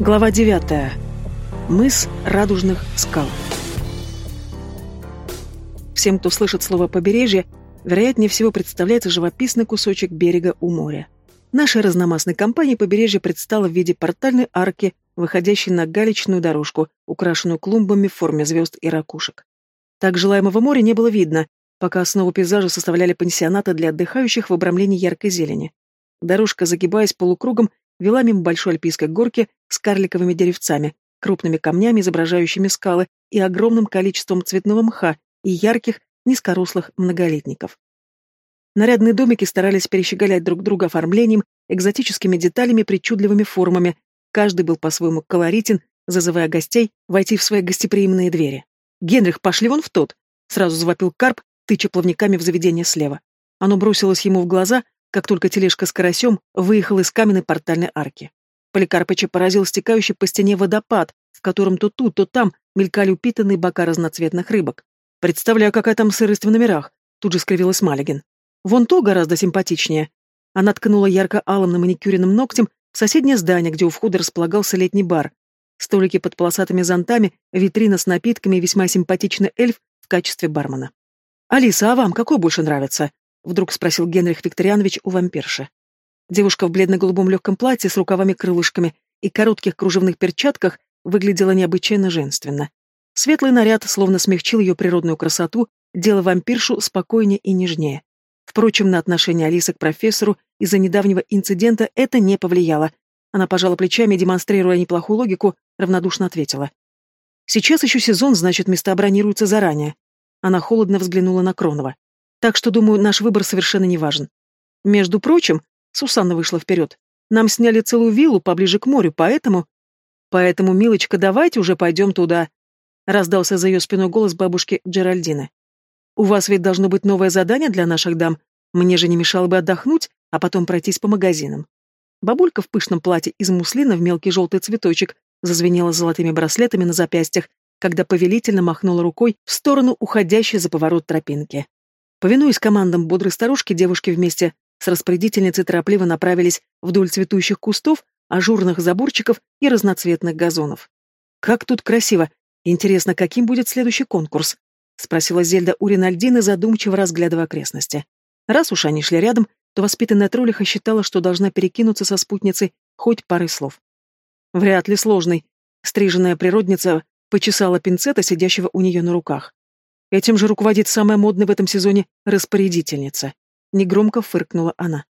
Глава 9. Мыс Радужных скал. Всем, кто слышит слово «побережье», вероятнее всего представляется живописный кусочек берега у моря. Нашей разномастной компании побережье предстало в виде портальной арки, выходящей на галечную дорожку, украшенную клумбами в форме звезд и ракушек. Так желаемого моря не было видно, пока основу пейзажа составляли пансионаты для отдыхающих в обрамлении яркой зелени. Дорожка, загибаясь полукругом, вела мимо большой альпийской горки с карликовыми деревцами, крупными камнями, изображающими скалы, и огромным количеством цветного мха и ярких, низкорослых многолетников. Нарядные домики старались перещеголять друг друга оформлением, экзотическими деталями, причудливыми формами. Каждый был по-своему колоритен, зазывая гостей войти в свои гостеприимные двери. «Генрих, пошли вон в тот!» — сразу завопил Карп, тыча плавниками в заведение слева. Оно бросилось ему в глаза, как только тележка с карасем выехала из каменной портальной арки. Поликарпыча поразил стекающий по стене водопад, в котором то тут, то там мелькали упитанные бока разноцветных рыбок. «Представляю, какая там сырость в номерах», — тут же скривилась Малигин. «Вон то гораздо симпатичнее». Она ткнула ярко-алым на маникюренным ногтем в соседнее здание, где у входа располагался летний бар. Столики под полосатыми зонтами, витрина с напитками весьма симпатичный эльф в качестве бармена. «Алиса, а вам какой больше нравится?» Вдруг спросил Генрих Викторианович у вампирши. Девушка в бледно-голубом легком платье с рукавами-крылышками и коротких кружевных перчатках выглядела необычайно женственно. Светлый наряд словно смягчил ее природную красоту, делая вампиршу спокойнее и нежнее. Впрочем, на отношение Алисы к профессору из-за недавнего инцидента это не повлияло. Она пожала плечами, демонстрируя неплохую логику, равнодушно ответила. «Сейчас еще сезон, значит, места бронируются заранее». Она холодно взглянула на Кронова. Так что, думаю, наш выбор совершенно не важен. Между прочим, Сусанна вышла вперед. Нам сняли целую виллу поближе к морю, поэтому... Поэтому, милочка, давайте уже пойдем туда. Раздался за ее спиной голос бабушки Джеральдины. У вас ведь должно быть новое задание для наших дам. Мне же не мешало бы отдохнуть, а потом пройтись по магазинам. Бабулька в пышном платье из муслина в мелкий желтый цветочек зазвенела золотыми браслетами на запястьях, когда повелительно махнула рукой в сторону уходящей за поворот тропинки. Повинуясь командам бодрой старушки, девушки вместе с распорядительницей торопливо направились вдоль цветущих кустов, ажурных заборчиков и разноцветных газонов. «Как тут красиво! Интересно, каким будет следующий конкурс?» — спросила Зельда у Ринальдины, задумчиво разглядывая окрестности. Раз уж они шли рядом, то воспитанная троллиха считала, что должна перекинуться со спутницей хоть парой слов. Вряд ли сложный. Стриженная природница почесала пинцета, сидящего у нее на руках. Этим же руководит самая модная в этом сезоне распорядительница. Негромко фыркнула она.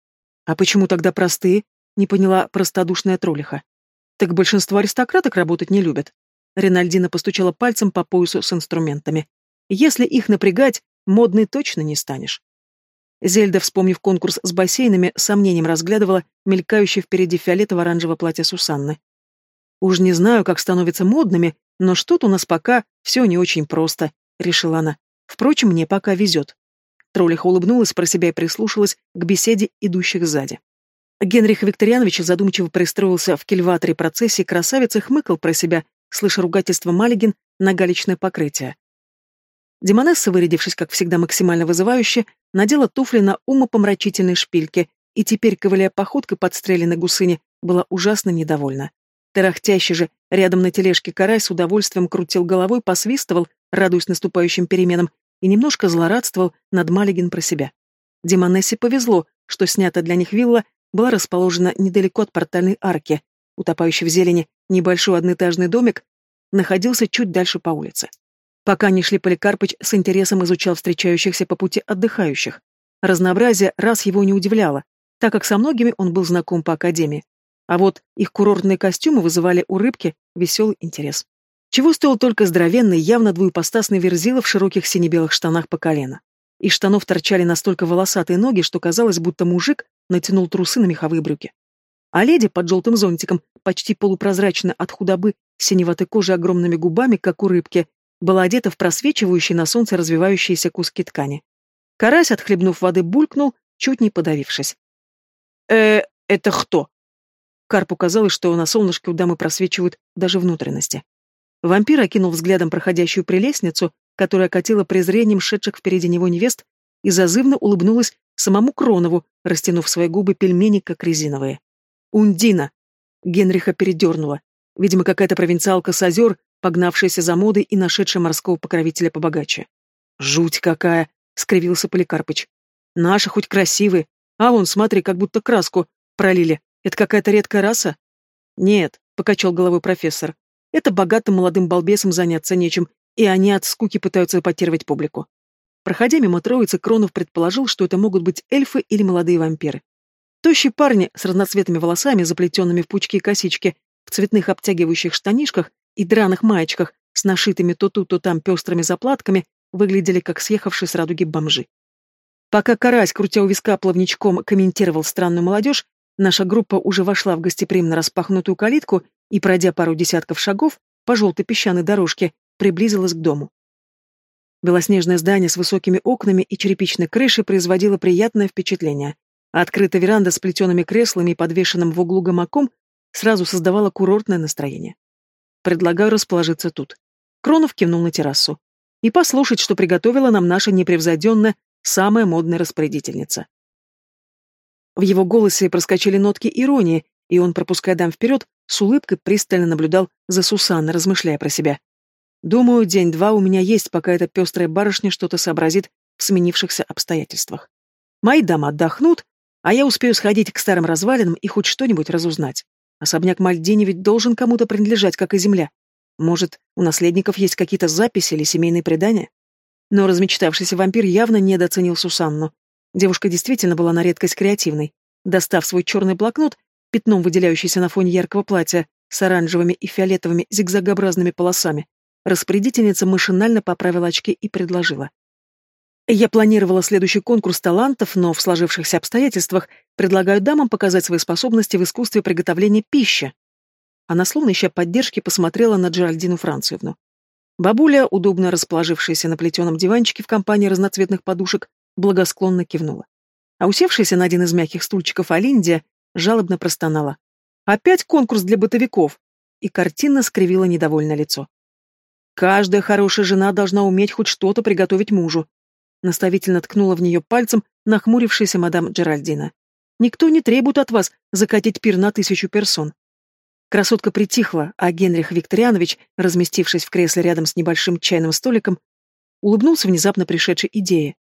А почему тогда простые? Не поняла простодушная троллиха. Так большинство аристократок работать не любят. Ренальдина постучала пальцем по поясу с инструментами. Если их напрягать, модной точно не станешь. Зельда, вспомнив конкурс с бассейнами, сомнением разглядывала мелькающее впереди фиолетово-оранжевое платье Сусанны. «Уж не знаю, как становятся модными, но что-то у нас пока все не очень просто», — решила она. «Впрочем, мне пока везет». Троллиха улыбнулась про себя и прислушалась к беседе идущих сзади. Генрих Викторианович задумчиво пристроился в кильваторе процессии, красавица хмыкал про себя, слыша ругательство Малигин на галечное покрытие. Демонесса, вырядившись, как всегда, максимально вызывающе, надела туфли на умопомрачительной шпильке и теперь, ковыляя походкой подстреленной гусыни, была ужасно недовольна. Тарахтящий же рядом на тележке карась с удовольствием крутил головой, посвистывал, радуясь наступающим переменам, и немножко злорадствовал над Малигин про себя. Демонессе повезло, что снята для них вилла была расположена недалеко от портальной арки, утопающий в зелени небольшой одноэтажный домик находился чуть дальше по улице. Пока не шли, Поликарпыч с интересом изучал встречающихся по пути отдыхающих. Разнообразие раз его не удивляло, так как со многими он был знаком по академии. А вот их курортные костюмы вызывали у рыбки веселый интерес. Чего стоил только здоровенный, явно двуепостасный верзила в широких сине-белых штанах по колено. Из штанов торчали настолько волосатые ноги, что казалось, будто мужик натянул трусы на меховые брюки. А леди под желтым зонтиком, почти полупрозрачно от худобы, синеватой кожи огромными губами, как у рыбки, была одета в просвечивающие на солнце развивающиеся куски ткани. Карась, отхлебнув воды, булькнул, чуть не подавившись. «Э, это кто?» Карпу казалось, что на солнышке у дамы просвечивают даже внутренности. Вампир окинул взглядом проходящую прелестницу, которая катила презрением шедших впереди него невест, и зазывно улыбнулась самому Кронову, растянув свои губы пельмени, как резиновые. «Ундина!» Генриха передернула. Видимо, какая-то провинциалка с озер, погнавшаяся за модой и нашедшая морского покровителя побогаче. «Жуть какая!» — скривился Поликарпыч. «Наши хоть красивые, а вон, смотри, как будто краску пролили. Это какая-то редкая раса?» «Нет», — покачал головой профессор. «Это богатым молодым балбесом заняться нечем, и они от скуки пытаются эпатировать публику». Проходя мимо троицы, Кронов предположил, что это могут быть эльфы или молодые вампиры. Тощие парни с разноцветными волосами, заплетенными в пучки и косички, в цветных обтягивающих штанишках и драных маечках с нашитыми то тут, то там пестрыми заплатками выглядели как съехавшие с радуги бомжи. Пока Карась, крутя у виска плавничком, комментировал странную молодежь, наша группа уже вошла в гостеприимно распахнутую калитку и, пройдя пару десятков шагов по желтой песчаной дорожке, приблизилась к дому. Белоснежное здание с высокими окнами и черепичной крышей производило приятное впечатление. А открытая веранда с плетеными креслами и подвешенным в углу гамаком сразу создавала курортное настроение. Предлагаю расположиться тут. Кронов кивнул на террасу. И послушать, что приготовила нам наша непревзойденная, самая модная распорядительница. В его голосе проскочили нотки иронии, и он, пропуская дам вперед, с улыбкой пристально наблюдал за Сусанной, размышляя про себя. Думаю, день-два у меня есть, пока эта пестрая барышня что-то сообразит в сменившихся обстоятельствах. Мои дамы отдохнут, а я успею сходить к старым развалинам и хоть что-нибудь разузнать. Особняк Мальдини ведь должен кому-то принадлежать, как и земля. Может, у наследников есть какие-то записи или семейные предания? Но размечтавшийся вампир явно недооценил Сусанну. Девушка действительно была на редкость креативной. Достав свой черный блокнот, пятном выделяющийся на фоне яркого платья, с оранжевыми и фиолетовыми зигзагообразными полосами, распорядительница машинально поправила очки и предложила. Я планировала следующий конкурс талантов, но в сложившихся обстоятельствах предлагаю дамам показать свои способности в искусстве приготовления пищи. Она, словно ища поддержки, посмотрела на Джеральдину Францевну. Бабуля, удобно расположившаяся на плетеном диванчике в компании разноцветных подушек, благосклонно кивнула. А усевшаяся на один из мягких стульчиков Алиндия жалобно простонала. «Опять конкурс для бытовиков!» И картинно скривила недовольное лицо. «Каждая хорошая жена должна уметь хоть что-то приготовить мужу», наставительно ткнула в нее пальцем нахмурившаяся мадам Джеральдина. «Никто не требует от вас закатить пир на тысячу персон». Красотка притихла, а Генрих Викторианович, разместившись в кресле рядом с небольшим чайным столиком, улыбнулся внезапно пришедшей идее.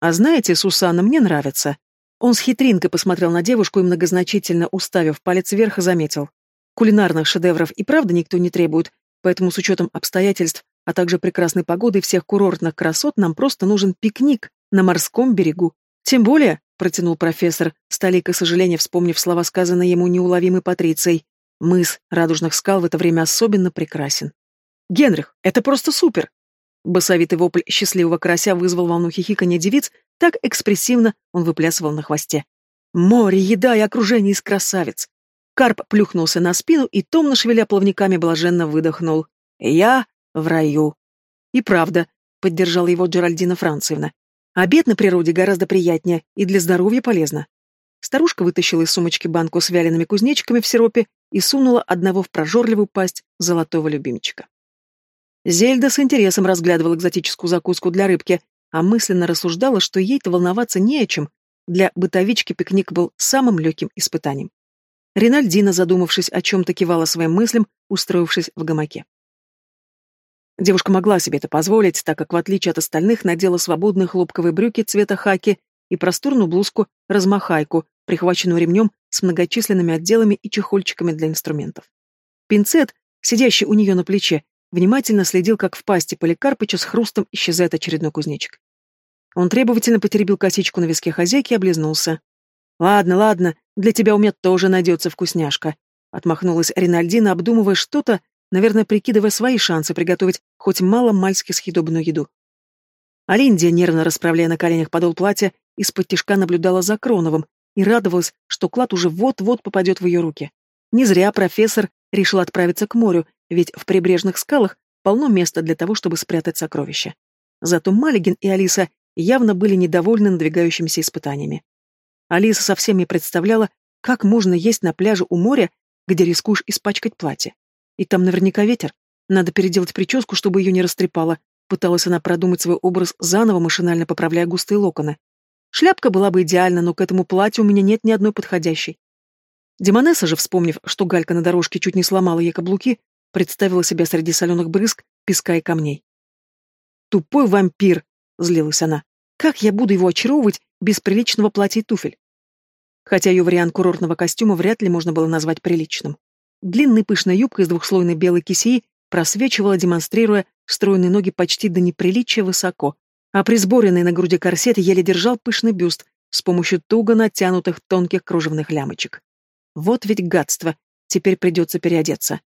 «А знаете, Сусанна, мне нравится». Он с хитринкой посмотрел на девушку и, многозначительно уставив палец вверх, заметил. «Кулинарных шедевров и правда никто не требует, поэтому с учетом обстоятельств а также прекрасной погоды и всех курортных красот нам просто нужен пикник на морском берегу. Тем более, протянул профессор, с толикой сожаления вспомнив слова, сказанные ему неуловимой Патрицией, мыс Радужных скал в это время особенно прекрасен. «Генрих, это просто супер!» Басовитый вопль счастливого карася вызвал волну хихикания девиц, так экспрессивно он выплясывал на хвосте. Море, еда и окружение из красавиц. Карп плюхнулся на спину и, томно шевеля плавниками, блаженно выдохнул. «Я в раю. И правда, поддержала его Джеральдина Францевна. Обед на природе гораздо приятнее и для здоровья полезно. Старушка вытащила из сумочки банку с вялеными кузнечиками в сиропе и сунула одного в прожорливую пасть золотого любимчика. Зельда с интересом разглядывала экзотическую закуску для рыбки, а мысленно рассуждала, что ей-то волноваться не о чем. Для бытовички пикник был самым легким испытанием. Ринальдина, задумавшись о чем-то, кивала своим мыслям, устроившись в гамаке. Девушка могла себе это позволить, так как, в отличие от остальных, надела свободные хлопковые брюки цвета хаки и просторную блузку-размахайку, прихваченную ремнем с многочисленными отделами и чехольчиками для инструментов. Пинцет, сидящий у нее на плече, внимательно следил, как в пасти Поликарпыча с хрустом исчезает очередной кузнечик. Он требовательно потеребил косичку на виске хозяйки и облизнулся. «Ладно, ладно, для тебя у меня тоже найдется вкусняшка», — отмахнулась Ринальдина, обдумывая что-то, наверное, прикидывая свои шансы приготовить хоть мало-мальски съедобную еду. Алиндия, нервно расправляя на коленях подол платья, из-под тишка наблюдала за Кроновым и радовалась, что клад уже вот-вот попадет в ее руки. Не зря профессор решил отправиться к морю, ведь в прибрежных скалах полно места для того, чтобы спрятать сокровища. Зато Малигин и Алиса явно были недовольны надвигающимися испытаниями. Алиса совсем не представляла, как можно есть на пляже у моря, где рискуешь испачкать платье. И там наверняка ветер. Надо переделать прическу, чтобы ее не растрепало. Пыталась она продумать свой образ заново, машинально поправляя густые локоны. Шляпка была бы идеальна, но к этому платью у меня нет ни одной подходящей. Демонесса же, вспомнив, что галька на дорожке чуть не сломала ей каблуки, представила себя среди соленых брызг, песка и камней. «Тупой вампир!» — злилась она. «Как я буду его очаровывать без приличного платья и туфель?» Хотя ее вариант курортного костюма вряд ли можно было назвать приличным. Длинная пышная юбка из двухслойной белой кисеи просвечивала, демонстрируя стройные ноги почти до неприличия высоко, а присборенный на груди корсет еле держал пышный бюст с помощью туго натянутых тонких кружевных лямочек. Вот ведь гадство, теперь придется переодеться.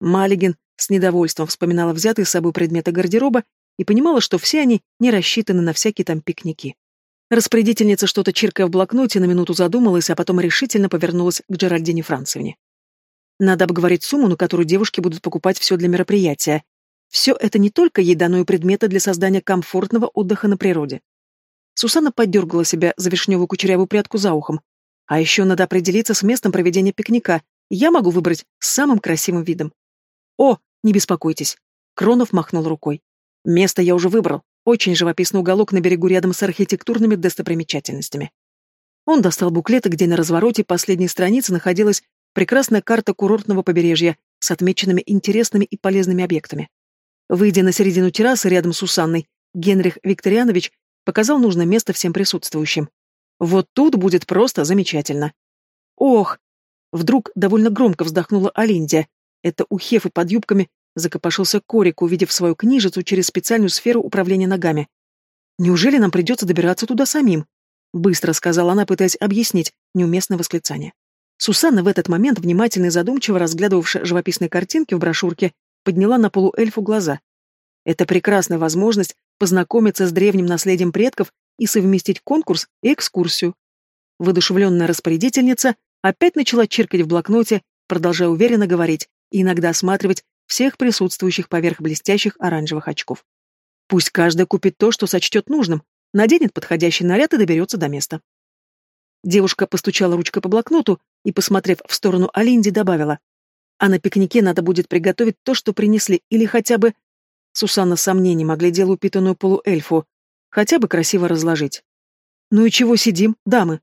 Малигин с недовольством вспоминала взятые с собой предметы гардероба и понимала, что все они не рассчитаны на всякие там пикники. Распорядительница что-то чиркая в блокноте на минуту задумалась, а потом решительно повернулась к Джеральдине Францевне. Надо обговорить сумму, на которую девушки будут покупать все для мероприятия. Все это не только еда, но и предметы для создания комфортного отдыха на природе. Сусанна поддергала себя за вишневую кучерявую прядку за ухом. А еще надо определиться с местом проведения пикника. Я могу выбрать с самым красивым видом. О, не беспокойтесь. Кронов махнул рукой. Место я уже выбрал. Очень живописный уголок на берегу рядом с архитектурными достопримечательностями. Он достал буклеты, где на развороте последней страницы находилась прекрасная карта курортного побережья с отмеченными интересными и полезными объектами. Выйдя на середину террасы рядом с Усанной, Генрих Викторианович показал нужное место всем присутствующим. Вот тут будет просто замечательно. Ох! Вдруг довольно громко вздохнула Алиндия. Это у Хефы под юбками закопошился Корик, увидев свою книжицу через специальную сферу управления ногами. «Неужели нам придется добираться туда самим?» Быстро сказала она, пытаясь объяснить неуместное восклицание. Сусанна в этот момент, внимательно и задумчиво разглядывавшая живописные картинки в брошюрке, подняла на полуэльфу глаза. Это прекрасная возможность познакомиться с древним наследием предков и совместить конкурс и экскурсию. Выдушевленная распорядительница опять начала чиркать в блокноте, продолжая уверенно говорить и иногда осматривать всех присутствующих поверх блестящих оранжевых очков. Пусть каждый купит то, что сочтет нужным, наденет подходящий наряд и доберется до места. Девушка постучала ручкой по блокноту и, посмотрев в сторону Алинди, добавила. А на пикнике надо будет приготовить то, что принесли, или хотя бы... Сусанна с сомнением оглядела упитанную полуэльфу. Хотя бы красиво разложить. «Ну и чего сидим, дамы?»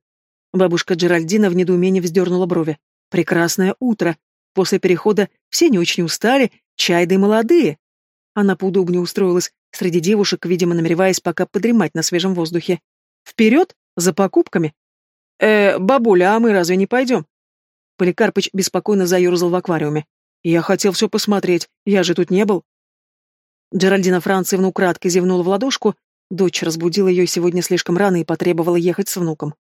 Бабушка Джеральдина в недоумении вздернула брови. «Прекрасное утро. После перехода все не очень устали, чай да и молодые». Она поудобнее устроилась среди девушек, видимо, намереваясь пока подремать на свежем воздухе. «Вперед! За покупками! «Э, бабуля, а мы разве не пойдем?» Поликарпыч беспокойно заерзал в аквариуме. «Я хотел все посмотреть, я же тут не был». Джеральдина Францевна украдкой зевнула в ладошку, дочь разбудила ее сегодня слишком рано и потребовала ехать с внуком.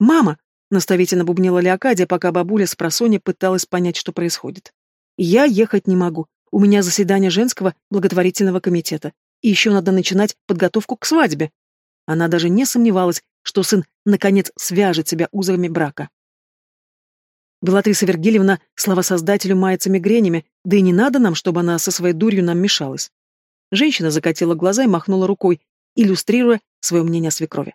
«Мама!» — наставительно бубнила Леокадия, пока бабуля с просонья пыталась понять, что происходит. «Я ехать не могу. У меня заседание женского благотворительного комитета. И еще надо начинать подготовку к свадьбе». Она даже не сомневалась, что сын, наконец, свяжет себя узами брака. Белатриса Вергильевна, слава создателю, мается мигренями, да и не надо нам, чтобы она со своей дурью нам мешалась. Женщина закатила глаза и махнула рукой, иллюстрируя свое мнение о свекрови.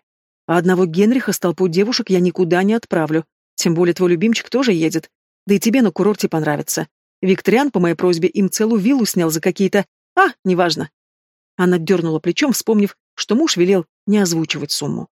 А одного Генриха с толпой девушек я никуда не отправлю, тем более твой любимчик тоже едет, да и тебе на курорте понравится. Викториан по моей просьбе им целую виллу снял за какие-то... А, неважно. Она дернула плечом, вспомнив, что муж велел не озвучивать сумму.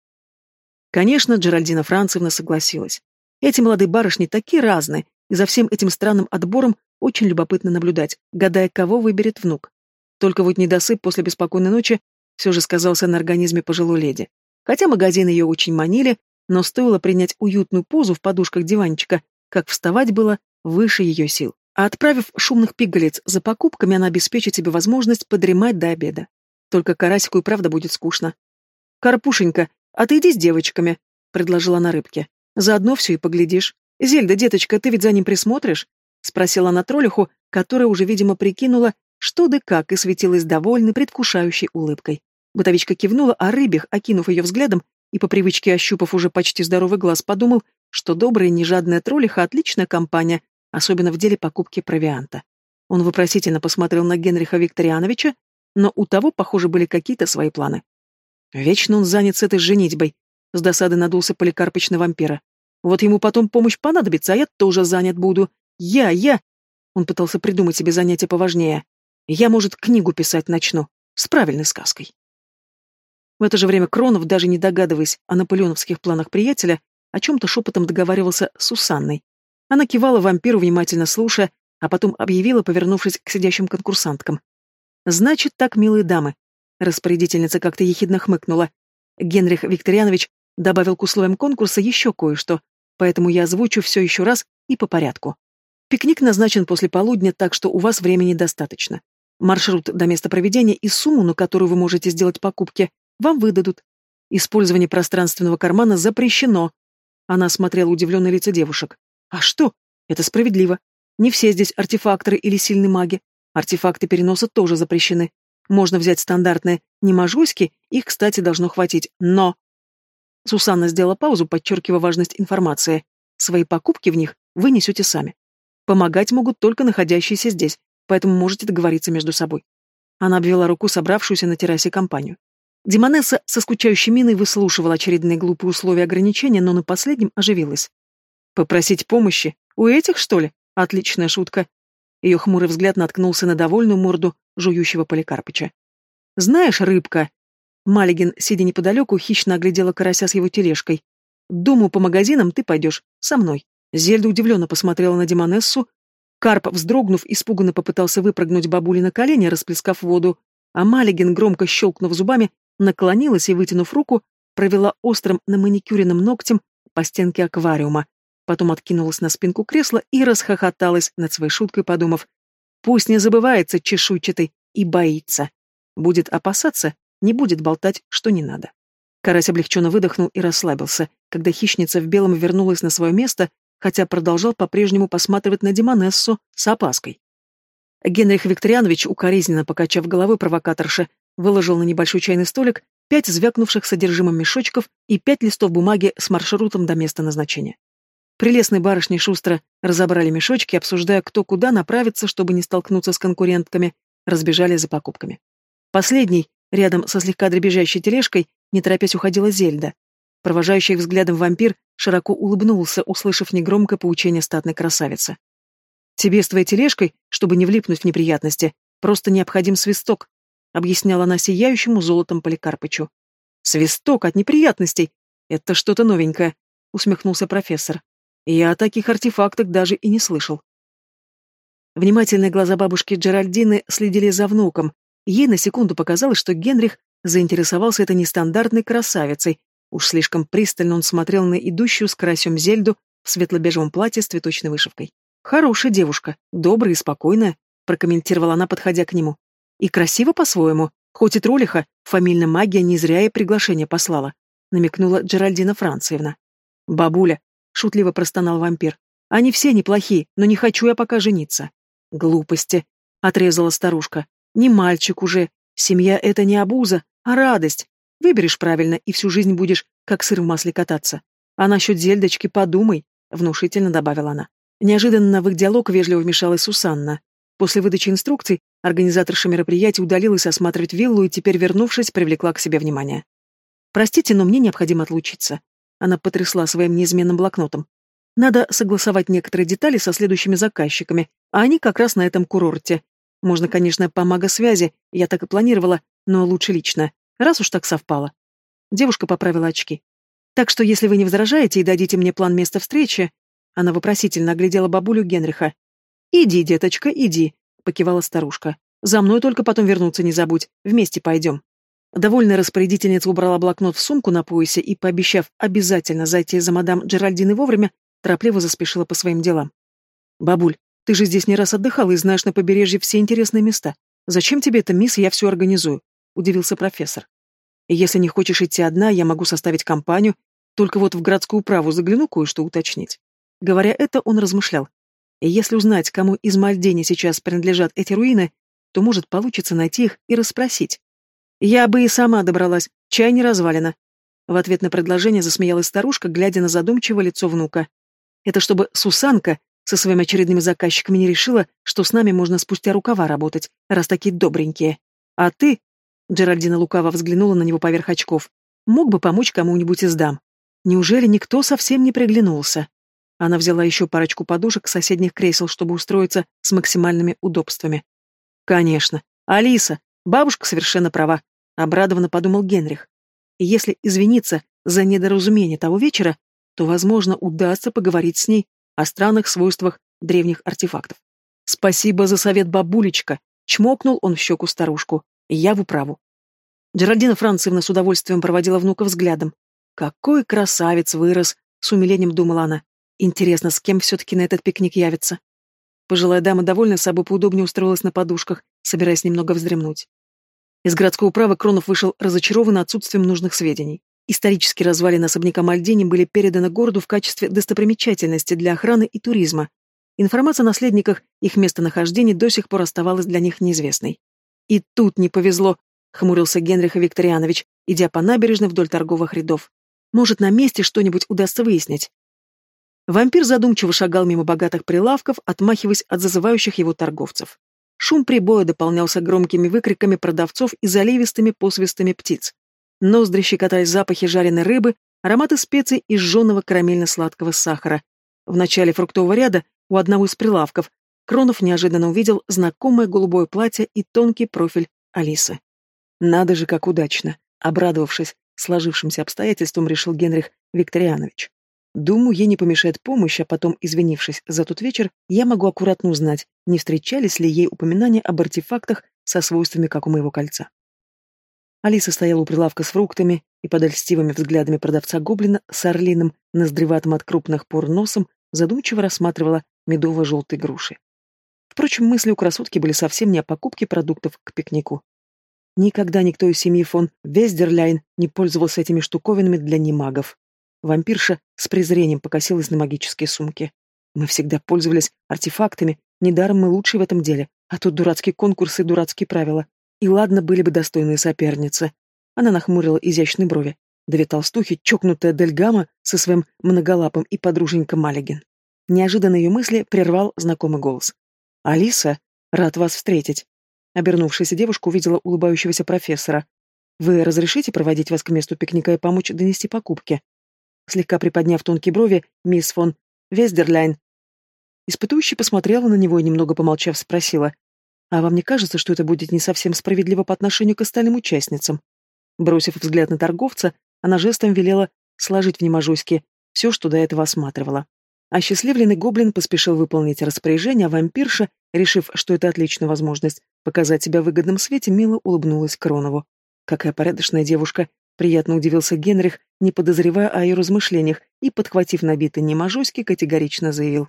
Конечно, Джеральдина Францевна согласилась. Эти молодые барышни такие разные, и за всем этим странным отбором очень любопытно наблюдать, гадая, кого выберет внук. Только вот недосып после беспокойной ночи все же сказался на организме пожилой леди. Хотя магазины ее очень манили, но стоило принять уютную позу в подушках диванчика, как вставать было выше ее сил. А отправив шумных пигалец за покупками, она обеспечит себе возможность подремать до обеда. Только Карасику и правда будет скучно. «Карпушенька, а ты иди с девочками», — предложила она рыбке. «Заодно все и поглядишь. Зельда, деточка, ты ведь за ним присмотришь?» — спросила она троллиху, которая уже, видимо, прикинула, что да как, и светилась довольной, предвкушающей улыбкой. Бытовичка кивнула, а рыбих, окинув ее взглядом и по привычке ощупав уже почти здоровый глаз, подумал, что добрая нежадная троллиха — отличная компания, особенно в деле покупки провианта. Он вопросительно посмотрел на Генриха Викториановича, но у того, похоже, были какие-то свои планы. Вечно он занят с этой женитьбой. С досады надулся Поликарпыч вампира. Вот ему потом помощь понадобится, а я тоже занят буду. Я, я... Он пытался придумать себе занятие поважнее. Я, может, книгу писать начну. С правильной сказкой. В это же время Кронов, даже не догадываясь о наполеоновских планах приятеля, о чем-то шепотом договаривался с Усанной. Она кивала вампиру, внимательно слушая, а потом объявила, повернувшись к сидящим конкурсанткам. «Значит так, милые дамы». Распорядительница как-то ехидно хмыкнула. Генрих Викторианович добавил к условиям конкурса еще кое-что, поэтому я озвучу все еще раз и по порядку. Пикник назначен после полудня, так что у вас времени достаточно. Маршрут до места проведения и сумму, на которую вы можете сделать покупки, вам выдадут. Использование пространственного кармана запрещено. Она смотрела удивленные лица девушек. А что? Это справедливо. Не все здесь артефакторы или сильные маги. Артефакты переноса тоже запрещены. Можно взять стандартные немажуськи, их, кстати, должно хватить. Но... Сусанна сделала паузу, подчеркивая важность информации. Свои покупки в них вы несете сами. Помогать могут только находящиеся здесь, поэтому можете договориться между собой. Она обвела руку собравшуюся на террасе компанию. Демонесса со скучающей миной выслушивала очередные глупые условия ограничения, но на последнем оживилась. «Попросить помощи? У этих, что ли? Отличная шутка». Ее хмурый взгляд наткнулся на довольную морду жующего Поликарпыча. «Знаешь, рыбка...» Малигин, сидя неподалеку, хищно оглядела карася с его тележкой. «Думаю, по магазинам ты пойдешь. Со мной». Зельда удивленно посмотрела на Демонессу. Карп, вздрогнув, испуганно попытался выпрыгнуть бабуле на колени, расплескав воду, а Малигин, громко щелкнув зубами, наклонилась и, вытянув руку, провела острым на маникюренным ногтем по стенке аквариума, потом откинулась на спинку кресла и расхохоталась над своей шуткой, подумав, пусть не забывается чешуйчатый и боится. Будет опасаться, не будет болтать, что не надо. Карась облегченно выдохнул и расслабился, когда хищница в белом вернулась на свое место, хотя продолжал по-прежнему посматривать на Демонессу с опаской. Генрих Викторианович, укоризненно покачав головой провокаторши, выложил на небольшой чайный столик пять звякнувших содержимым мешочков и пять листов бумаги с маршрутом до места назначения. Прелестные барышни шустро разобрали мешочки, обсуждая, кто куда направится, чтобы не столкнуться с конкурентками, разбежали за покупками. Последний, рядом со слегка дребезжащей тележкой, не торопясь уходила Зельда. Провожающий взглядом вампир широко улыбнулся, услышав негромкое поучение статной красавицы. «Тебе с твоей тележкой, чтобы не влипнуть в неприятности, просто необходим свисток», объясняла она сияющему золотом Поликарпычу. «Свисток от неприятностей! Это что-то новенькое», — усмехнулся профессор. «Я о таких артефактах даже и не слышал». Внимательные глаза бабушки Джеральдины следили за внуком. Ей на секунду показалось, что Генрих заинтересовался этой нестандартной красавицей. Уж слишком пристально он смотрел на идущую с карасем Зельду в светло-бежевом платье с цветочной вышивкой. «Хорошая девушка, добрая и спокойная», — прокомментировала она, подходя к нему. И красиво по-своему. Хоть и троллиха, фамильная магия не зря и приглашение послала, намекнула Джеральдина Францевна. Бабуля, шутливо простонал вампир. Они все неплохие, но не хочу я пока жениться. Глупости, отрезала старушка. Не мальчик уже. Семья — это не обуза, а радость. Выберешь правильно, и всю жизнь будешь как сыр в масле кататься. А насчет зельдочки подумай, внушительно добавила она. Неожиданно в их диалог вежливо вмешалась Сусанна. После выдачи инструкций организаторша мероприятия удалилась осматривать виллу и теперь, вернувшись, привлекла к себе внимание. «Простите, но мне необходимо отлучиться». Она потрясла своим неизменным блокнотом. «Надо согласовать некоторые детали со следующими заказчиками, а они как раз на этом курорте. Можно, конечно, по магосвязи, я так и планировала, но лучше лично, раз уж так совпало». Девушка поправила очки. «Так что, если вы не возражаете и дадите мне план места встречи...» Она вопросительно оглядела бабулю Генриха. «Иди, деточка, иди», — покивала старушка. «За мной только потом вернуться не забудь. Вместе пойдем». Довольная распорядительница убрала блокнот в сумку на поясе и, пообещав обязательно зайти за мадам Джеральдиной вовремя, торопливо заспешила по своим делам. «Бабуль, ты же здесь не раз отдыхала и знаешь на побережье все интересные места. Зачем тебе это, мисс, я все организую?» — удивился профессор. «Если не хочешь идти одна, я могу составить компанию, только вот в городскую управу загляну кое-что уточнить». Говоря это, он размышлял. И если узнать, кому из Мальдени сейчас принадлежат эти руины, то, может, получится найти их и расспросить. Я бы и сама добралась, чай не развалина. В ответ на предложение засмеялась старушка, глядя на задумчивое лицо внука. Это чтобы Сусанка со своими очередными заказчиками не решила, что с нами можно спустя рукава работать, раз такие добренькие. А ты, Джеральдина лукаво взглянула на него поверх очков, мог бы помочь кому-нибудь из дам. Неужели никто совсем не приглянулся? Она взяла еще парочку подушек соседних кресел, чтобы устроиться с максимальными удобствами. «Конечно. Алиса, бабушка совершенно права», — обрадованно подумал Генрих. И если извиниться за недоразумение того вечера, то, возможно, удастся поговорить с ней о странных свойствах древних артефактов. «Спасибо за совет, бабулечка!» — чмокнул он в щеку старушку. «Я в управу». Джеральдина Францевна с удовольствием проводила внука взглядом. «Какой красавец вырос!» — с умилением думала она. «Интересно, с кем все-таки на этот пикник явится?» Пожилая дама, довольно собой, поудобнее устроилась на подушках, собираясь немного вздремнуть. Из городского управы Кронов вышел разочарован отсутствием нужных сведений. Исторические развалины особняка Мальдини были переданы городу в качестве достопримечательности для охраны и туризма. Информация о наследниках, их местонахождении до сих пор оставалась для них неизвестной. «И тут не повезло», — хмурился Генрих Викторианович, идя по набережной вдоль торговых рядов. «Может, на месте что-нибудь удастся выяснить?» Вампир задумчиво шагал мимо богатых прилавков, отмахиваясь от зазывающих его торговцев. Шум прибоя дополнялся громкими выкриками продавцов и заливистыми посвистами птиц. Ноздри щекотали запахи жареной рыбы, ароматы специй и жженого карамельно-сладкого сахара. В начале фруктового ряда у одного из прилавков Кронов неожиданно увидел знакомое голубое платье и тонкий профиль Алисы. Надо же, как удачно! Обрадовавшись сложившимся обстоятельствам, решил Генрих Викторианович. Думаю, ей не помешает помощь, а потом, извинившись за тот вечер, я могу аккуратно узнать, не встречались ли ей упоминания об артефактах со свойствами, как у моего кольца. Алиса стояла у прилавка с фруктами и под льстивыми взглядами продавца-гоблина с орлиным, ноздреватым от крупных пор носом, задумчиво рассматривала медово-желтые груши. Впрочем, мысли у красотки были совсем не о покупке продуктов к пикнику. Никогда никто из семьи фон Вездерляйн не пользовался этими штуковинами для немагов. Вампирша с презрением покосилась на магические сумки. Мы всегда пользовались артефактами, недаром мы лучшие в этом деле, а тут дурацкие конкурсы и дурацкие правила. И ладно, были бы достойные соперницы. Она нахмурила изящные брови. Две толстухи, чокнутая Дельгама со своим многолапым и подруженька Малигин. Неожиданно ее мысли прервал знакомый голос. «Алиса, рад вас встретить». Обернувшаяся девушка увидела улыбающегося профессора. «Вы разрешите проводить вас к месту пикника и помочь донести покупки?» Слегка приподняв тонкие брови, мисс фон Вездерляйн. Испытующий посмотрела на него и, немного помолчав, спросила, «А вам не кажется, что это будет не совсем справедливо по отношению к остальным участницам?» Бросив взгляд на торговца, она жестом велела сложить в немажуське все, что до этого осматривала. Осчастливленный гоблин поспешил выполнить распоряжение, а вампирша, решив, что это отличная возможность показать себя в выгодном свете, мило улыбнулась Кронову. Какая порядочная девушка, Приятно удивился Генрих, не подозревая о ее размышлениях, и, подхватив набитый немажуськи, категорично заявил.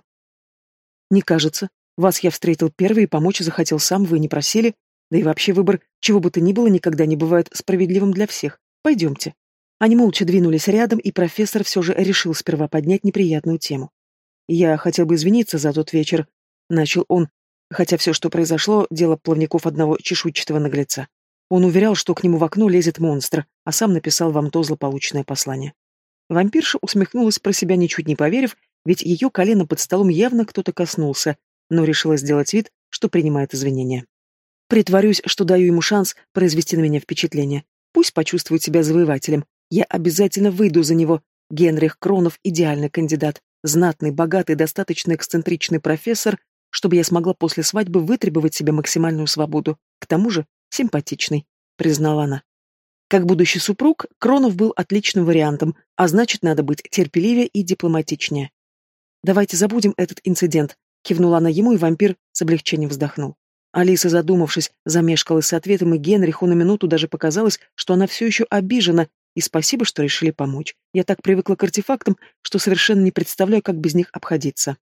«Не кажется. Вас я встретил первый и помочь захотел сам, вы не просили. Да и вообще выбор, чего бы то ни было, никогда не бывает справедливым для всех. Пойдемте». Они молча двинулись рядом, и профессор все же решил сперва поднять неприятную тему. «Я хотел бы извиниться за тот вечер», — начал он, хотя все, что произошло, дело плавников одного чешуйчатого наглеца. Он уверял, что к нему в окно лезет монстр, а сам написал вам то злополучное послание. Вампирша усмехнулась про себя, ничуть не поверив, ведь ее колено под столом явно кто-то коснулся, но решила сделать вид, что принимает извинения. Притворюсь, что даю ему шанс произвести на меня впечатление. Пусть почувствует себя завоевателем. Я обязательно выйду за него. Генрих Кронов – идеальный кандидат. Знатный, богатый, достаточно эксцентричный профессор, чтобы я смогла после свадьбы вытребовать себе максимальную свободу. К тому же Симпатичный, признала она. Как будущий супруг, Кронов был отличным вариантом, а значит, надо быть терпеливее и дипломатичнее. «Давайте забудем этот инцидент», — кивнула она ему, и вампир с облегчением вздохнул. Алиса, задумавшись, замешкалась с ответом, и Генриху на минуту даже показалось, что она все еще обижена, и спасибо, что решили помочь. Я так привыкла к артефактам, что совершенно не представляю, как без них обходиться.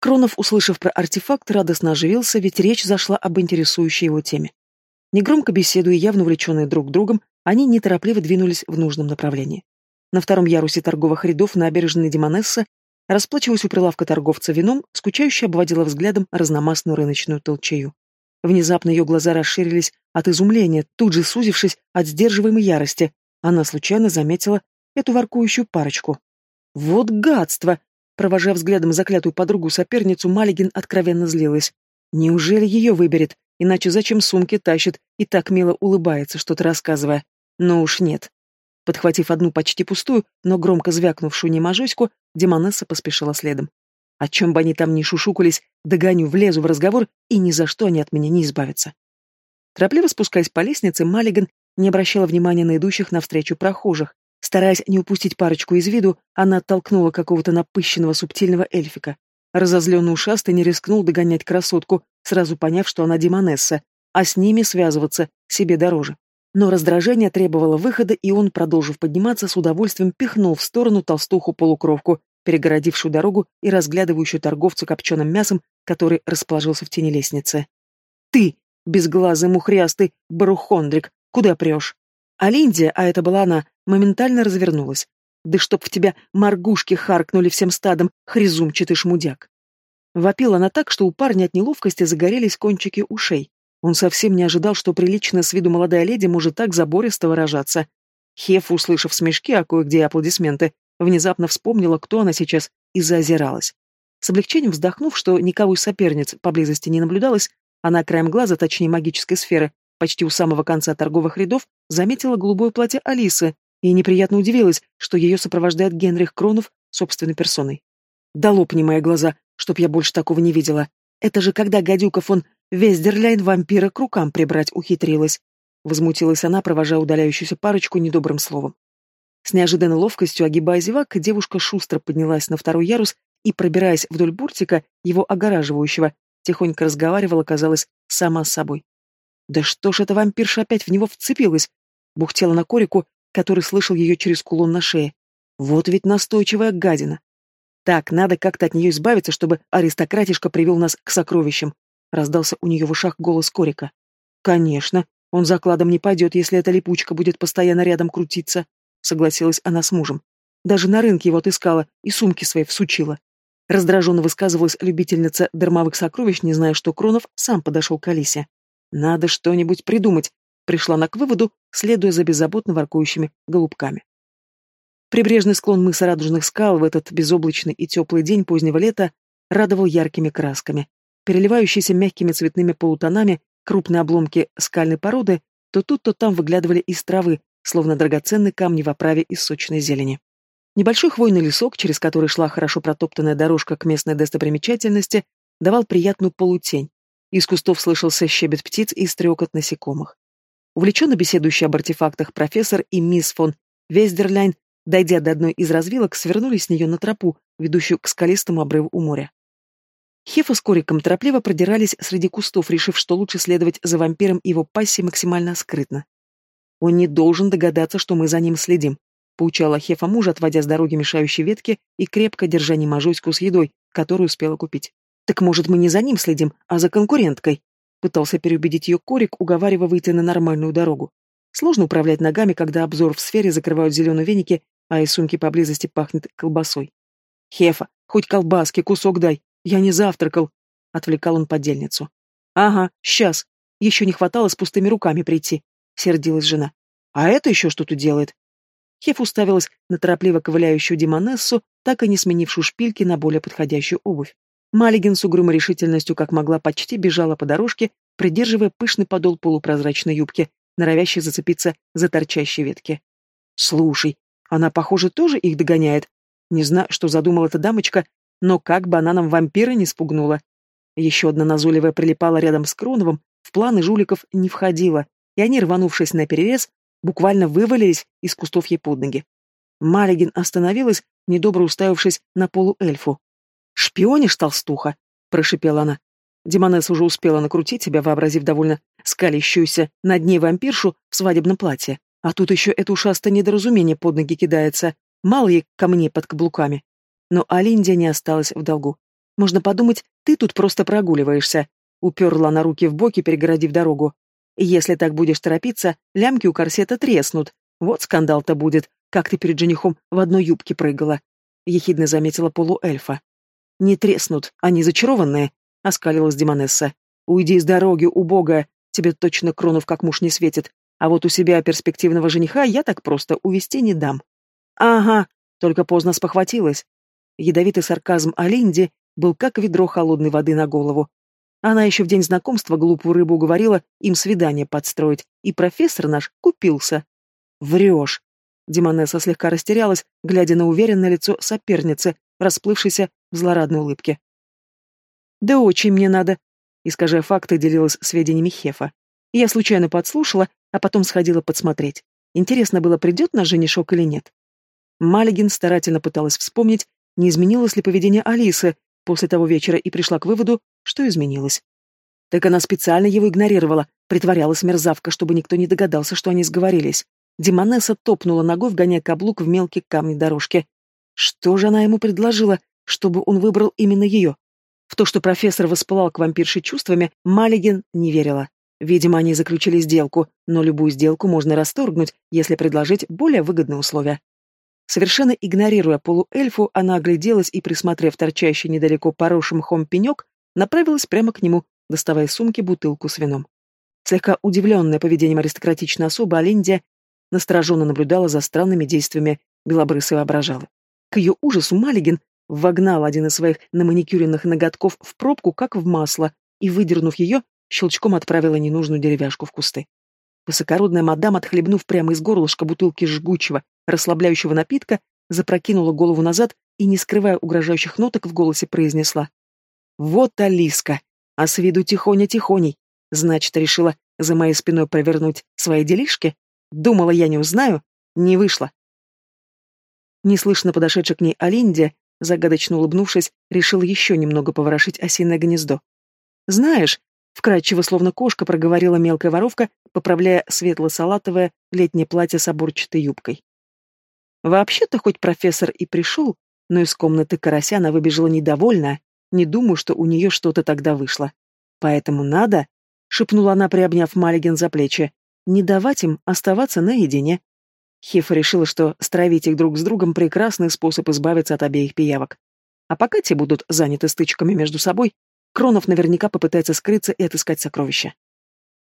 Кронов, услышав про артефакт, радостно оживился, ведь речь зашла об интересующей его теме. Негромко беседуя, явно увлеченные друг другом, они неторопливо двинулись в нужном направлении. На втором ярусе торговых рядов набережной Демонесса расплачиваясь у прилавка торговца вином, скучающе обводила взглядом разномастную рыночную толчею. Внезапно ее глаза расширились от изумления, тут же сузившись от сдерживаемой ярости. Она случайно заметила эту воркующую парочку. «Вот гадство!» Провожая взглядом заклятую подругу-соперницу, Малигин откровенно злилась. «Неужели ее выберет? Иначе зачем сумки тащит и так мило улыбается, что-то рассказывая? Но уж нет. Подхватив одну почти пустую, но громко звякнувшую немажоську, Демонесса поспешила следом. О чем бы они там ни шушукались, догоню, влезу в разговор, и ни за что они от меня не избавятся. Торопливо спускаясь по лестнице, Маллиган не обращала внимания на идущих навстречу прохожих. Стараясь не упустить парочку из виду, она оттолкнула какого-то напыщенного субтильного эльфика. Разозленный ушастый не рискнул догонять красотку, сразу поняв, что она демонесса, а с ними связываться себе дороже. Но раздражение требовало выхода, и он, продолжив подниматься, с удовольствием пихнул в сторону толстуху-полукровку, перегородившую дорогу и разглядывающую торговца копченым мясом, который расположился в тени лестницы. «Ты, безглазый мухрястый барухондрик, куда прешь?» А Линдия, а это была она, моментально развернулась. Да чтоб в тебя моргушки харкнули всем стадом, хризумчатый шмудяк. Вопила она так, что у парня от неловкости загорелись кончики ушей. Он совсем не ожидал, что приличная с виду молодая леди может так забористо выражаться. Хеф, услышав смешки, а кое-где аплодисменты, внезапно вспомнила, кто она сейчас, и заозиралась. С облегчением вздохнув, что никого из соперниц поблизости не наблюдалось, она краем глаза, точнее магической сферы, почти у самого конца торговых рядов, заметила голубое платье Алисы, и неприятно удивилась, что ее сопровождает Генрих Кронов собственной персоной. Да лопни мои глаза, чтоб я больше такого не видела. Это же когда гадюка фон Вездерляйн вампира к рукам прибрать ухитрилась. Возмутилась она, провожая удаляющуюся парочку недобрым словом. С неожиданной ловкостью, огибая зевак, девушка шустро поднялась на второй ярус и, пробираясь вдоль буртика, его огораживающего, тихонько разговаривала, казалось, сама с собой. «Да что ж эта вампирша опять в него вцепилась?» Бухтела на корику, который слышал ее через кулон на шее. Вот ведь настойчивая гадина. Так, надо как-то от нее избавиться, чтобы аристократишка привел нас к сокровищам. Раздался у нее в ушах голос Корика. Конечно, он закладом не пойдет, если эта липучка будет постоянно рядом крутиться, согласилась она с мужем. Даже на рынке его отыскала и сумки свои всучила. Раздраженно высказывалась любительница дармовых сокровищ, не зная, что Кронов сам подошел к Алисе. Надо что-нибудь придумать, пришла она к выводу, следуя за беззаботно воркующими голубками. Прибрежный склон мыса Радужных скал в этот безоблачный и теплый день позднего лета радовал яркими красками. Переливающиеся мягкими цветными полутонами крупные обломки скальной породы то тут, то там выглядывали из травы, словно драгоценные камни в оправе из сочной зелени. Небольшой хвойный лесок, через который шла хорошо протоптанная дорожка к местной достопримечательности, давал приятную полутень. Из кустов слышался щебет птиц и стрекот насекомых. Увлеченно беседующие об артефактах профессор и мисс фон Вездерляйн, дойдя до одной из развилок, свернули с нее на тропу, ведущую к скалистому обрыву у моря. Хефа с Кориком торопливо продирались среди кустов, решив, что лучше следовать за вампиром и его пассией максимально скрытно. «Он не должен догадаться, что мы за ним следим», — поучала Хефа мужа, отводя с дороги мешающие ветки и крепко держа немажуську с едой, которую успела купить. «Так, может, мы не за ним следим, а за конкуренткой?» Пытался переубедить ее Корик, уговаривая выйти на нормальную дорогу. Сложно управлять ногами, когда обзор в сфере закрывают зеленые веники, а из сумки поблизости пахнет колбасой. «Хефа, хоть колбаски, кусок дай. Я не завтракал», — отвлекал он подельницу. «Ага, сейчас. Еще не хватало с пустыми руками прийти», — сердилась жена. «А это еще что тут делает?» Хеф уставилась на торопливо ковыляющую демонессу, так и не сменившую шпильки на более подходящую обувь. Малигин с угрюмой решительностью, как могла, почти бежала по дорожке, придерживая пышный подол полупрозрачной юбки, норовящей зацепиться за торчащие ветки. «Слушай, она, похоже, тоже их догоняет. Не знаю, что задумала эта дамочка, но как бы она нам вампира не спугнула. Еще одна назойливая прилипала рядом с Кроновым, в планы жуликов не входила, и они, рванувшись на перерез, буквально вывалились из кустов ей под ноги. Малигин остановилась, недобро уставившись на полуэльфу. «Шпионишь, толстуха?» — прошипела она. Демонесс уже успела накрутить себя, вообразив довольно скалящуюся над ней вампиршу в свадебном платье. А тут еще это ушастое недоразумение под ноги кидается. Мало ей камней под каблуками. Но Алиндия не осталась в долгу. Можно подумать, ты тут просто прогуливаешься. Уперла на руки в боки, перегородив дорогу. Если так будешь торопиться, лямки у корсета треснут. Вот скандал-то будет, как ты перед женихом в одной юбке прыгала. Ехидно заметила полуэльфа. «Не треснут, они зачарованные», — оскалилась Демонесса. «Уйди с дороги, убогая, тебе точно Кронов как муж не светит, а вот у себя перспективного жениха я так просто увести не дам». «Ага», — только поздно спохватилась. Ядовитый сарказм Алинди был как ведро холодной воды на голову. Она еще в день знакомства глупую рыбу уговорила им свидание подстроить, и профессор наш купился. «Врешь!» Демонесса слегка растерялась, глядя на уверенное лицо соперницы, расплывшейся в злорадной улыбке. «Да очень мне надо», — искажая факты, делилась сведениями Хефа. Я случайно подслушала, а потом сходила подсмотреть. Интересно было, придет наш женишок или нет. Малигин старательно пыталась вспомнить, не изменилось ли поведение Алисы, после того вечера и пришла к выводу, что изменилась. Так она специально его игнорировала, притворялась мерзавка, чтобы никто не догадался, что они сговорились. Демонесса топнула ногой, вгоняя каблук в мелкие камни дорожки. Что же она ему предложила, чтобы он выбрал именно ее? В то, что профессор воспылал к вампирше чувствами, Малигин не верила. Видимо, они заключили сделку, но любую сделку можно расторгнуть, если предложить более выгодные условия. Совершенно игнорируя полуэльфу, она огляделась и, присмотрев торчащий недалеко поросшим мхом пенек, направилась прямо к нему, доставая из сумки бутылку с вином. Слегка удивленная поведением аристократичной особы, Алиндия настороженно наблюдала за странными действиями белобрысой воображала. К ее ужасу Малигин вогнал один из своих наманикюренных ноготков в пробку, как в масло, и, выдернув ее, щелчком отправила ненужную деревяшку в кусты. Высокородная мадам, отхлебнув прямо из горлышка бутылки жгучего, расслабляющего напитка, запрокинула голову назад и, не скрывая угрожающих ноток, в голосе произнесла. «Вот Алиска! А с виду тихоня-тихоней! Значит, решила за моей спиной провернуть свои делишки? Думала, я не узнаю? Не вышло!» Неслышно подошедшая к ней Алиндия, загадочно улыбнувшись, решила еще немного поворошить осиное гнездо. «Знаешь, Вкрадчиво, словно кошка, проговорила мелкая воровка, поправляя светло-салатовое летнее платье с оборчатой юбкой. Вообще-то, хоть профессор и пришел, но из комнаты карася она выбежала недовольная, не думаю, что у нее что-то тогда вышло. Поэтому надо, — шепнула она, приобняв Малигин за плечи, — не давать им оставаться наедине. Хефа решила, что стравить их друг с другом — прекрасный способ избавиться от обеих пиявок. А пока те будут заняты стычками между собой, Кронов наверняка попытается скрыться и отыскать сокровища.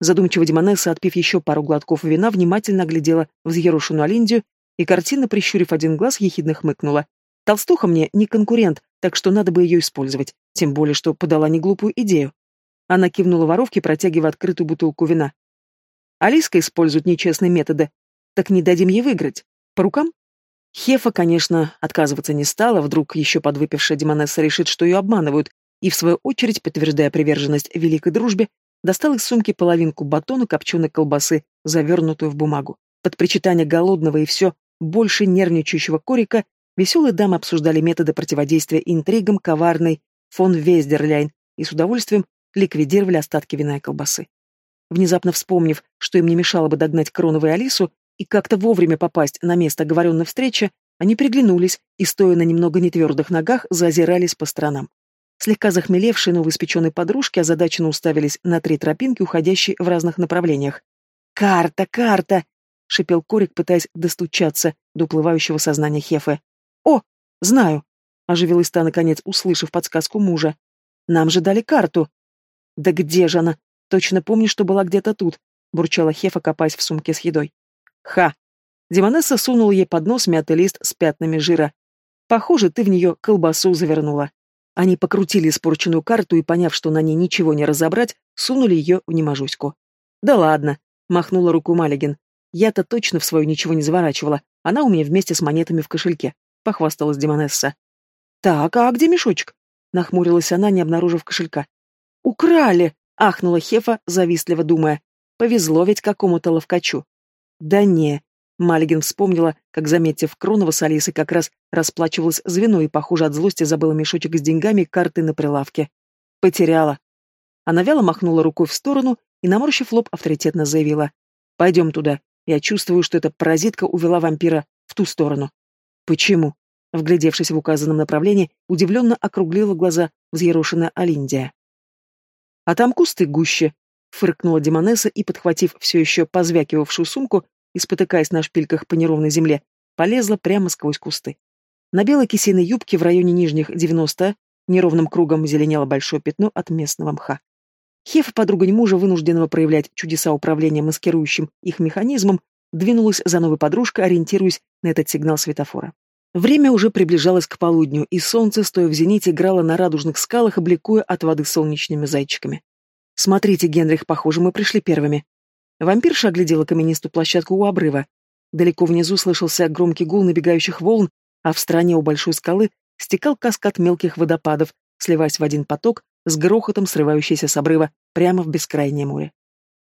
Задумчиво Демонесса, отпив еще пару глотков вина, внимательно оглядела взъерошенную Алиндию и, картинно прищурив один глаз, ехидно хмыкнула. «Толстуха мне не конкурент, так что надо бы ее использовать, тем более, что подала неглупую идею». Она кивнула воровке, протягивая открытую бутылку вина. «Алиска использует нечестные методы. Так не дадим ей выиграть. По рукам?» Хефа, конечно, отказываться не стала, вдруг еще подвыпившая Демонесса решит, что ее обманывают, и, в свою очередь, подтверждая приверженность великой дружбе, достал из сумки половинку батона копченой колбасы, завернутую в бумагу. Под причитание голодного и все больше нервничающего Корика веселые дамы обсуждали методы противодействия интригам коварной фон Вездерляйн и с удовольствием ликвидировали остатки вина и колбасы. Внезапно вспомнив, что им не мешало бы догнать Кронова и Алису и как-то вовремя попасть на место оговоренной встречи, они приглянулись и, стоя на немного нетвердых ногах, зазирались по сторонам. Слегка захмелевшие новоиспеченные подружки озадаченно уставились на три тропинки, уходящие в разных направлениях. «Карта, карта!» — шипел Корик, пытаясь достучаться до уплывающего сознания Хефы. «О, знаю!» — оживилась та, наконец, услышав подсказку мужа. «Нам же дали карту!» «Да где же она? Точно помню, что была где-то тут», — бурчала Хефа, копаясь в сумке с едой. «Ха!» Демонесса сунула ей под нос мятый лист с пятнами жира. «Похоже, ты в нее колбасу завернула». Они покрутили испорченную карту и, поняв, что на ней ничего не разобрать, сунули ее в неможуську. «Да ладно», — махнула руку Малигин. «Я-то точно в свою ничего не заворачивала. Она у меня вместе с монетами в кошельке», — похвасталась Демонесса. «Так, а где мешочек?» — нахмурилась она, не обнаружив кошелька. «Украли!» — ахнула Хефа, завистливо думая. «Повезло ведь какому-то ловкачу». «Да не», Малигин вспомнила, как, заметив Кронова с Алисой, как раз расплачивалась звено и, похоже, от злости забыла мешочек с деньгами карты на прилавке. Потеряла. Она вяло махнула рукой в сторону и, наморщив лоб, авторитетно заявила. «Пойдем туда. Я чувствую, что эта паразитка увела вампира в ту сторону». «Почему?» Вглядевшись в указанном направлении, удивленно округлила глаза взъерошенная Алиндия. «А там кусты гуще», — фыркнула Демонесса и, подхватив все еще позвякивавшую сумку, и, спотыкаясь на шпильках по неровной земле, полезла прямо сквозь кусты. На белой кисейной юбке в районе нижних 90 неровным кругом зеленело большое пятно от местного мха. Хефа, подруга мужа, вынужденного проявлять чудеса управления маскирующим их механизмом, двинулась за новой подружкой, ориентируясь на этот сигнал светофора. Время уже приближалось к полудню, и солнце, стоя в зените, играло на радужных скалах, обликуя от воды солнечными зайчиками. «Смотрите, Генрих, похоже, мы пришли первыми», Вампирша оглядела каменистую площадку у обрыва. Далеко внизу слышался громкий гул набегающих волн, а в стороне у большой скалы стекал каскад мелких водопадов, сливаясь в один поток с грохотом срывающийся с обрыва прямо в бескрайнее море.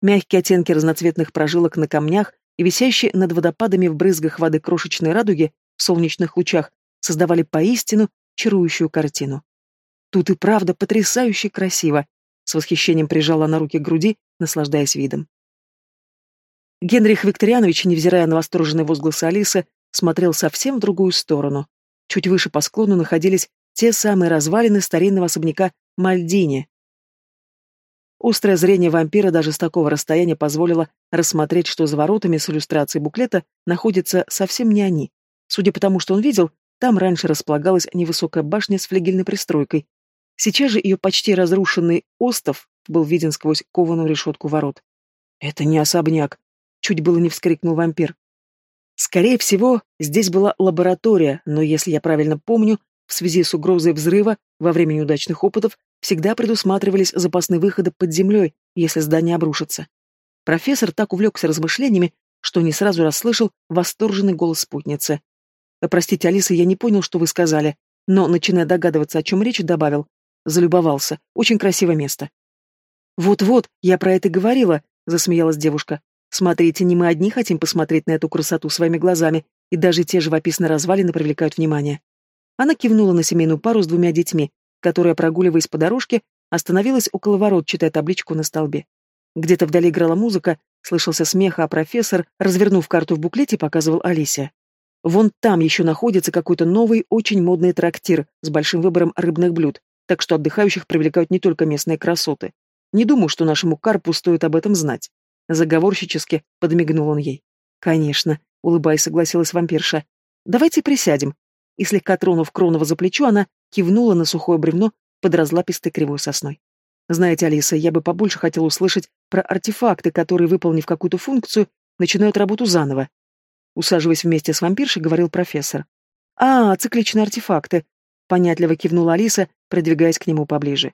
Мягкие оттенки разноцветных прожилок на камнях и висящие над водопадами в брызгах воды крошечной радуги в солнечных лучах создавали поистину чарующую картину. Тут и правда потрясающе красиво. С восхищением прижала на руки к груди, наслаждаясь видом. Генрих Викторианович, невзирая на восторженные возгласы Алисы, смотрел совсем в другую сторону. Чуть выше по склону находились те самые развалины старинного особняка Мальдини. Острое зрение вампира даже с такого расстояния позволило рассмотреть, что за воротами с иллюстрацией буклета находятся совсем не они. Судя по тому, что он видел, там раньше располагалась невысокая башня с флигельной пристройкой, Сейчас же ее почти разрушенный остов был виден сквозь кованую решетку ворот. «Это не особняк!» — чуть было не вскрикнул вампир. Скорее всего, здесь была лаборатория, но, если я правильно помню, в связи с угрозой взрыва во время неудачных опытов всегда предусматривались запасные выходы под землей, если здание обрушится. Профессор так увлекся размышлениями, что не сразу расслышал восторженный голос спутницы. «Простите, Алиса, я не понял, что вы сказали, но, начиная догадываться, о чем речь, добавил. Залюбовался. Очень красивое место. Вот-вот, я про это говорила, засмеялась девушка. Смотрите, не мы одни хотим посмотреть на эту красоту своими глазами, и даже те живописные развалины привлекают внимание. Она кивнула на семейную пару с двумя детьми, которая, прогуливаясь по дорожке, остановилась около ворот, читая табличку на столбе. Где-то вдали играла музыка, слышался смех, а профессор, развернув карту в буклете, показывал Алисе. Вон там еще находится какой-то новый, очень модный трактир с большим выбором рыбных блюд так что отдыхающих привлекают не только местные красоты. Не думаю, что нашему карпу стоит об этом знать. Заговорщически подмигнул он ей. Конечно, улыбаясь, согласилась вампирша. Давайте присядем. И слегка тронув Кронова за плечо, она кивнула на сухое бревно под разлапистой кривой сосной. Знаете, Алиса, я бы побольше хотела услышать про артефакты, которые, выполнив какую-то функцию, начинают работу заново. Усаживаясь вместе с вампиршей, говорил профессор. А, цикличные артефакты. Понятливо кивнула Алиса, продвигаясь к нему поближе.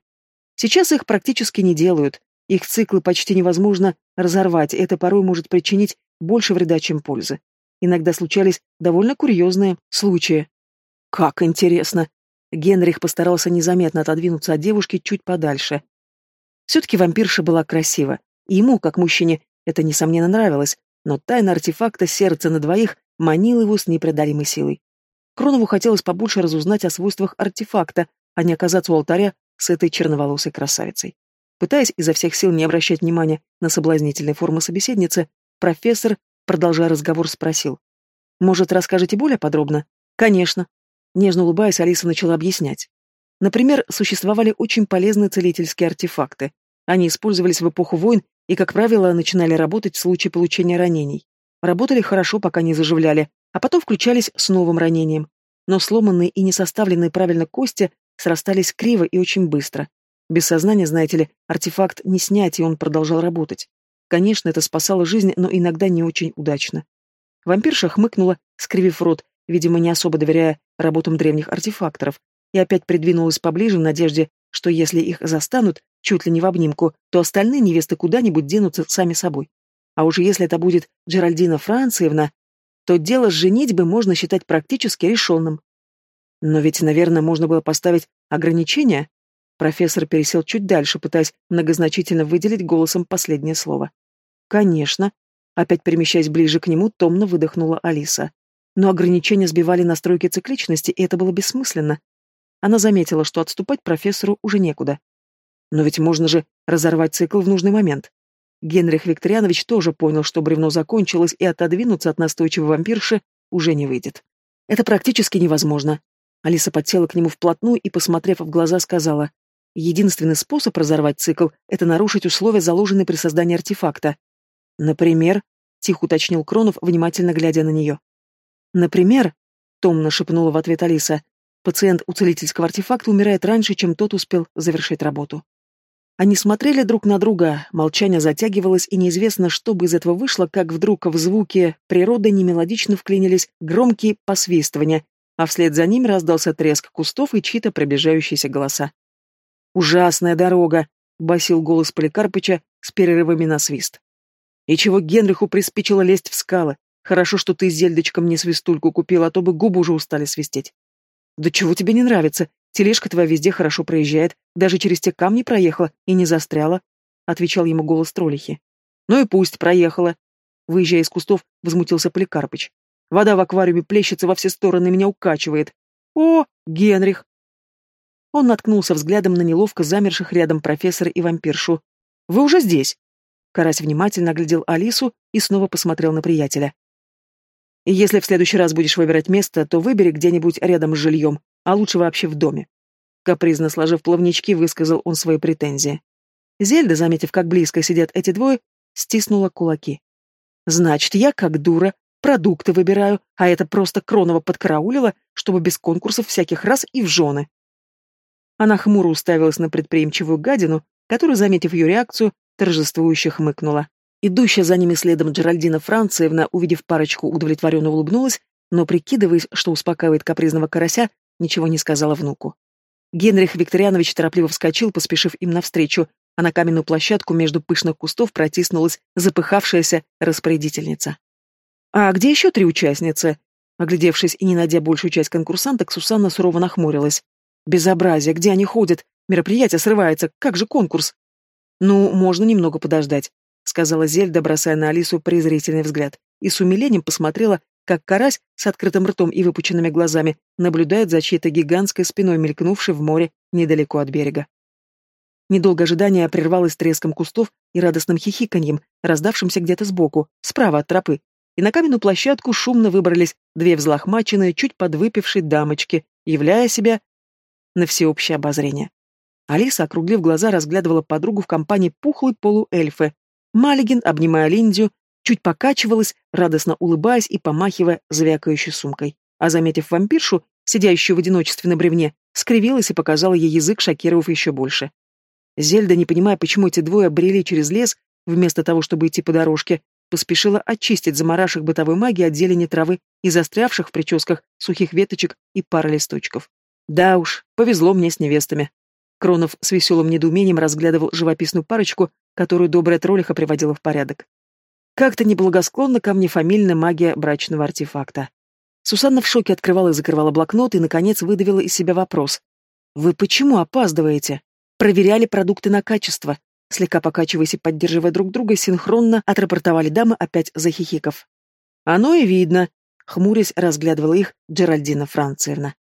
Сейчас их практически не делают. Их циклы почти невозможно разорвать, это порой может причинить больше вреда, чем пользы. Иногда случались довольно курьезные случаи. Как интересно! Генрих постарался незаметно отодвинуться от девушки чуть подальше. Все-таки вампирша была красива, и ему, как мужчине, это, несомненно, нравилось, но тайна артефакта сердца на двоих манила его с непреодолимой силой. Кронову хотелось побольше разузнать о свойствах артефакта, а не оказаться у алтаря с этой черноволосой красавицей. Пытаясь изо всех сил не обращать внимания на соблазнительные формы собеседницы, профессор, продолжая разговор, спросил. «Может, расскажете более подробно?» «Конечно». Нежно улыбаясь, Алиса начала объяснять. Например, существовали очень полезные целительские артефакты. Они использовались в эпоху войн и, как правило, начинали работать в случае получения ранений. Работали хорошо, пока не заживляли, а потом включались с новым ранением. Но сломанные и не составленные правильно кости срастались криво и очень быстро. Без сознания, знаете ли, артефакт не снять, и он продолжал работать. Конечно, это спасало жизнь, но иногда не очень удачно. Вампирша хмыкнула, скривив рот, видимо, не особо доверяя работам древних артефакторов, и опять придвинулась поближе в надежде, что если их застанут, чуть ли не в обнимку, то остальные невесты куда-нибудь денутся сами собой. А уже если это будет Джеральдина Франциевна, то дело с женитьбой можно считать практически решенным. Но ведь, наверное, можно было поставить ограничения. Профессор пересел чуть дальше, пытаясь многозначительно выделить голосом последнее слово. «Конечно». Опять перемещаясь ближе к нему, томно выдохнула Алиса. Но ограничения сбивали настройки цикличности, и это было бессмысленно. Она заметила, что отступать профессору уже некуда. Но ведь можно же разорвать цикл в нужный момент. Генрих Викторианович тоже понял, что бревно закончилось, и отодвинуться от настойчивой вампирши уже не выйдет. Это практически невозможно. Алиса подсела к нему вплотную и, посмотрев в глаза, сказала, «Единственный способ разорвать цикл — это нарушить условия, заложенные при создании артефакта. Например, — тихо уточнил Кронов, внимательно глядя на нее. Например, — томно шепнула в ответ Алиса, — пациент у целительского артефакта умирает раньше, чем тот успел завершить работу. Они смотрели друг на друга, молчание затягивалось, и неизвестно, что бы из этого вышло, как вдруг в звуки природы немелодично вклинились громкие посвистывания, а вслед за ними раздался треск кустов и чьи-то приближающиеся голоса. «Ужасная дорога!» — басил голос Поликарпыча с перерывами на свист. «И чего Генриху приспичило лезть в скалы? Хорошо, что ты с Зельдочком мне свистульку купил, а то бы губы уже устали свистеть». «Да чего тебе не нравится? Тележка твоя везде хорошо проезжает, даже через те камни проехала и не застряла», — отвечал ему голос троллихи. «Ну и пусть проехала», — выезжая из кустов, возмутился Поликарпыч. «Вода в аквариуме плещется во все стороны, меня укачивает. О, Генрих!» он наткнулся взглядом на неловко замерших рядом профессора и вампиршу. «Вы уже здесь?» Карась внимательно оглядел Алису и снова посмотрел на приятеля. «Если в следующий раз будешь выбирать место, то выбери где-нибудь рядом с жильем, а лучше вообще в доме». Капризно сложив плавнички, высказал он свои претензии. Зельда, заметив, как близко сидят эти двое, стиснула кулаки. «Значит, я, как дура, продукты выбираю, а это просто Кронова подкараулила, чтобы без конкурсов всяких раз и в жены». Она хмуро уставилась на предприимчивую гадину, которая, заметив ее реакцию, торжествующе хмыкнула. Идущая за ними следом Джеральдина Франциевна, увидев парочку, удовлетворенно улыбнулась, но, прикидываясь, что успокаивает капризного карася, ничего не сказала внуку. Генрих Викторианович торопливо вскочил, поспешив им навстречу, а на каменную площадку между пышных кустов протиснулась запыхавшаяся распорядительница. «А где еще три участницы?» Оглядевшись и не найдя большую часть конкурсанток, Сусанна сурово нахмурилась. Безобразие, где они ходят? Мероприятие срывается, как же конкурс? Ну, можно немного подождать, сказала Зельда, бросая на Алису презрительный взгляд, и с умилением посмотрела, как карась с открытым ртом и выпученными глазами наблюдает за чьей-то гигантской спиной, мелькнувшей в море недалеко от берега. Недолго ожидание прервалось треском кустов и радостным хихиканьем, раздавшимся где-то сбоку, справа от тропы, и на каменную площадку шумно выбрались две взлохмаченные, чуть подвыпившие дамочки, являя себя на всеобщее обозрение. Алиса, округлив глаза, разглядывала подругу в компании пухлой полуэльфы. Малигин, обнимая Линдию, чуть покачивалась, радостно улыбаясь и помахивая звякающей сумкой. А заметив вампиршу, сидящую в одиночестве на бревне, скривилась и показала ей язык, шокировав еще больше. Зельда, не понимая, почему эти двое брели через лес, вместо того, чтобы идти по дорожке, поспешила очистить заморашек бытовой магии от зелени травы и застрявших в прическах сухих веточек и пары листочков. Да уж, повезло мне с невестами. Кронов с веселым недоумением разглядывал живописную парочку, которую добрая троллиха приводила в порядок. Как-то неблагосклонна ко мне фамильная магия брачного артефакта. Сусанна в шоке открывала и закрывала блокнот и, наконец, выдавила из себя вопрос. «Вы почему опаздываете?» «Проверяли продукты на качество», слегка покачиваясь и поддерживая друг друга, синхронно отрапортовали дамы опять захихиков. «Оно и видно», — хмурясь разглядывала их Джеральдина Францевна.